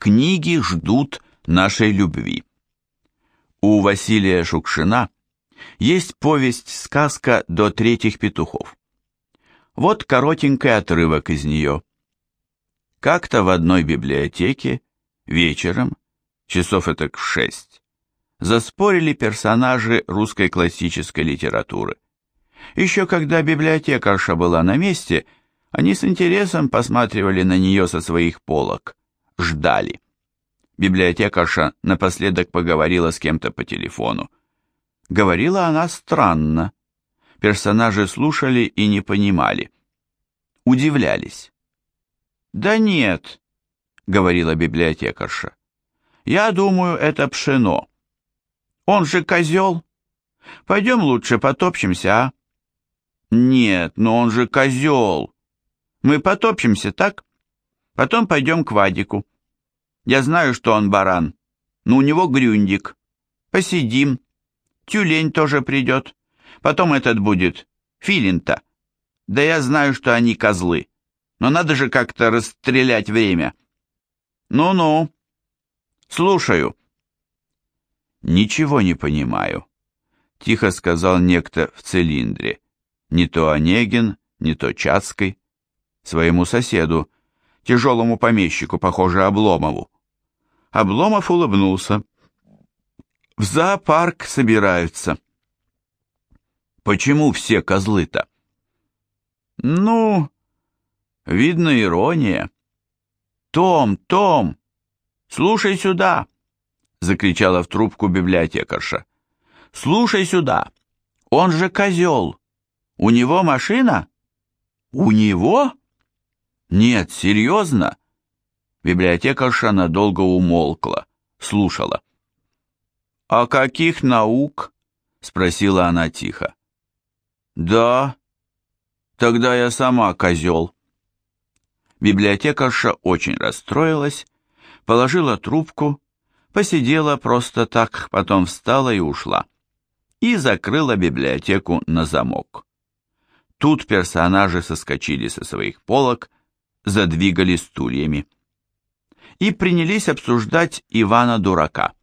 Книги ждут нашей любви. У Василия Шукшина есть повесть-сказка «До третьих петухов». Вот коротенький отрывок из нее. Как-то в одной библиотеке вечером, часов это в шесть, заспорили персонажи русской классической литературы. Еще когда библиотекарша была на месте, они с интересом посматривали на нее со своих полок ждали. Библиотекарша напоследок поговорила с кем-то по телефону. Говорила она странно. Персонажи слушали и не понимали. Удивлялись. «Да нет», — говорила библиотекарша. «Я думаю, это пшено. Он же козел. Пойдем лучше потопчемся, а?» «Нет, но он же козел. Мы потопчемся, так? Потом пойдем к Вадику. Я знаю, что он баран, но у него грюндик. Посидим. Тюлень тоже придет. Потом этот будет. Филин-то. Да я знаю, что они козлы. Но надо же как-то расстрелять время. Ну-ну. Слушаю. Ничего не понимаю. Тихо сказал некто в цилиндре. Не то Онегин, не то Чацкой. Своему соседу, тяжелому помещику, похоже, Обломову. Обломов улыбнулся. В зоопарк собираются. Почему все козлы-то? Ну, видно ирония. Том, Том, слушай сюда, закричала в трубку библиотекарша. Слушай сюда, он же козел. У него машина? У него? «Нет, серьезно?» Библиотекарша надолго умолкла, слушала. «А каких наук?» — спросила она тихо. «Да, тогда я сама козел». Библиотекарша очень расстроилась, положила трубку, посидела просто так, потом встала и ушла. И закрыла библиотеку на замок. Тут персонажи соскочили со своих полок, задвигали стульями. И принялись обсуждать Ивана Дурака.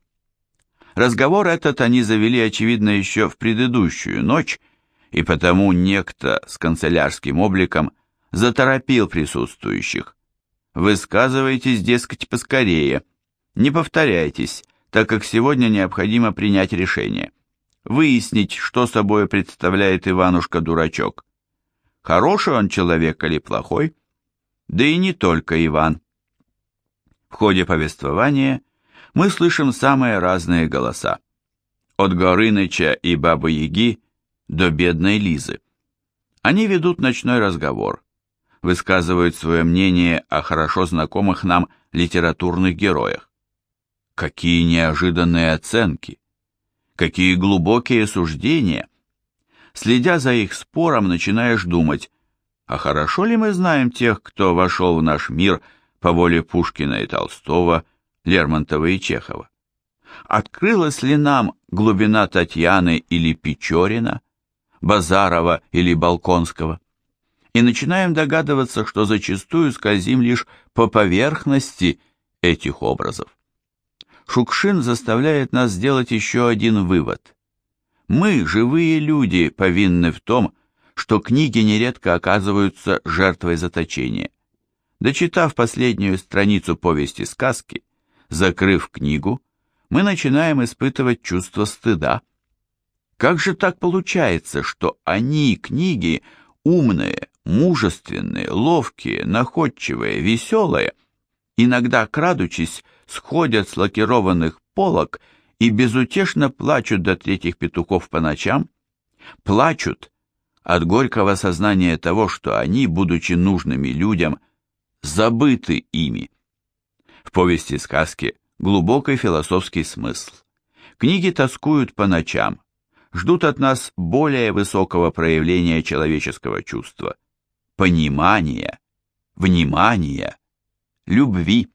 Разговор этот они завели, очевидно, еще в предыдущую ночь, и потому некто с канцелярским обликом заторопил присутствующих. Высказывайтесь, дескать, поскорее. Не повторяйтесь, так как сегодня необходимо принять решение. Выяснить, что собой представляет Иванушка-дурачок. Хороший он человек или плохой – да и не только Иван. Ходе повествования мы слышим самые разные голоса. От Горыныча и Бабы-Яги до бедной Лизы. Они ведут ночной разговор, высказывают свое мнение о хорошо знакомых нам литературных героях. Какие неожиданные оценки! Какие глубокие суждения! Следя за их спором, начинаешь думать, а хорошо ли мы знаем тех, кто вошел в наш мир по воле Пушкина и Толстого, Лермонтова и Чехова? Открылась ли нам глубина Татьяны или Печорина, Базарова или Балконского? И начинаем догадываться, что зачастую скользим лишь по поверхности этих образов. Шукшин заставляет нас сделать еще один вывод. Мы, живые люди, повинны в том, что книги нередко оказываются жертвой заточения. Дочитав последнюю страницу повести-сказки, закрыв книгу, мы начинаем испытывать чувство стыда. Как же так получается, что они, книги, умные, мужественные, ловкие, находчивые, веселые, иногда, крадучись, сходят с лакированных полок и безутешно плачут до третьих петухов по ночам? Плачут, от горького сознания того, что они, будучи нужными людям, забыты ими. В повести сказки глубокий философский смысл. Книги тоскуют по ночам, ждут от нас более высокого проявления человеческого чувства, понимания, внимания, любви.